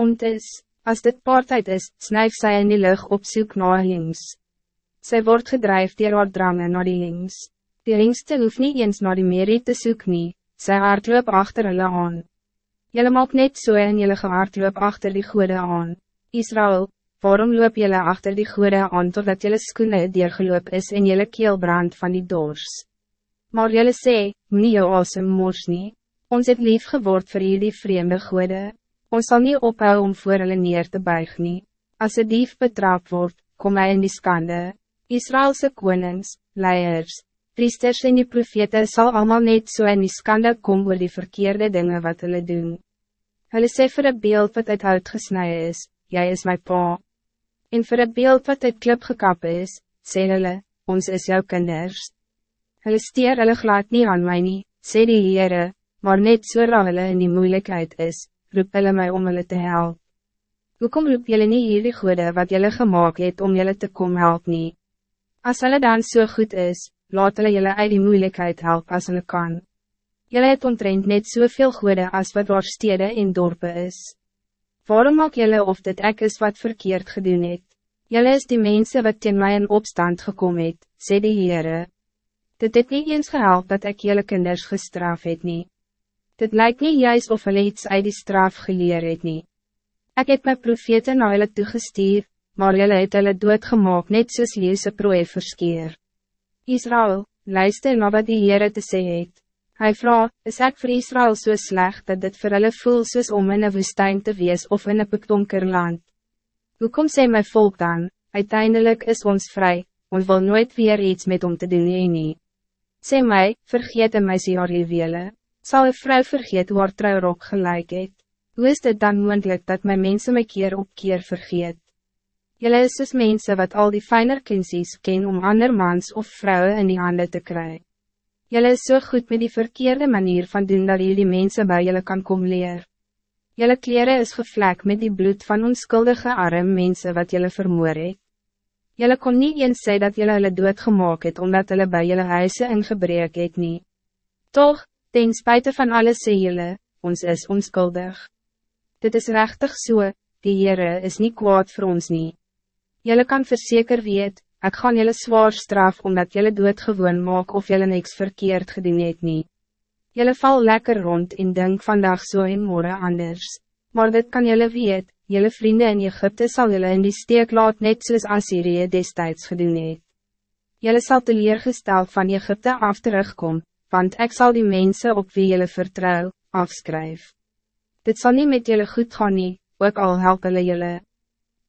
Om het is, as dit paartijd is, snuif sy in die lucht op soek na links. Sy word gedrijf dier haar drangen naar die links. Die linkste hoef niet eens naar die merie te soek nie, sy hardloop achter hulle aan. Jylle maak net so en jylle gehardloop achter die goede aan. Israël, waarom loop jylle achter die goede aan totdat jylle skoene deurgeloop is en jylle keel brand van die dors? Maar jylle sê, nie jou asem mors nie, ons het lief geword vir jullie vreemde goede. Ons zal niet ophouden om voor hulle neer te buig nie. As een dief betrapt wordt, kom hij in die skande. Israëlse konings, leiers, priesters en die profete zal allemaal net so in die skande kom oor die verkeerde dingen wat hulle doen. Hulle sê vir een beeld wat uit hout gesnij is, jij is mijn pa. En vir een beeld wat uit klip gekap is, sê hulle, ons is jouw kinders. Hulle steer hulle glad nie aan my nie, sê die Heere, maar net so hulle in die moeilijkheid is, roep hulle my om hulle te help. Hoekom roep julle nie hierdie goede wat julle gemaakt het om julle te kom help nie? As hulle dan so goed is, laat hulle julle uit die moeilijkheid help as hulle kan. Julle het ontrent net soveel goede as wat waar stede en dorpe is. Waarom maak julle of dit ek is wat verkeerd gedoen het? Julle is die mensen wat teen my in opstand gekomen het, sê die Heere. Dit het niet eens gehelp dat ik jullie kinders gestraf het nie. Dit lijkt niet juist of hulle iets uit die straf geleer het nie. Ek het my profete na hulle toegestuur, maar julle het hulle doodgemaak net soos leese prooi verskeer. Israël, luister na wat die Heere te sê het. Hy vraag, is ek voor Israël so slecht dat dit vir hulle voel soos om in een woestijn te wees of in een bekdonker land? Hoekom sê my volk dan, uiteindelijk is ons vrij, ons wil nooit weer iets met om te doen nie. Sê my, vergeet in my siarjewele. Zal een vrouw vergeet haar trouwrok gelijk het? Hoe is het dan moeilijk dat mijn mensen mij keer op keer vergeet? Jullie is dus mensen wat al die fijner kinsies ken om ander mans of vrouwen in die handen te krijgen. Jullie is so goed met die verkeerde manier van doen dat jullie mensen bij jullie kan komen leren. Jullie kleren is gevlek met die bloed van onschuldige arme mensen wat jullie vermoor het. Jullie kon niet eens zeggen dat jullie hulle doodgemaak het omdat jullie bij jullie huizen in gebrek het nie. Toch, Ten spijt van alles sê jylle, ons is onskuldig. Dit is rechtig so, die Heere is niet kwaad voor ons nie. Jylle kan verzeker weet, ik gaan jylle zwaar straf omdat jylle doodgewoon maak of jylle niks verkeerd gedoen het nie. Jylle val lekker rond en denk vandaag zo so en morgen anders. Maar dit kan jylle weet, jylle vrienden in Egypte zal jylle in die steek laat net soos Assyrië destijds gedoen het. Jylle sal teleergesteld van Egypte af terugkom, want ik zal die mensen op wie jullie vertrouw, afskryf. Dit zal niet met jullie goed gaan nie, ook al help hulle jullie.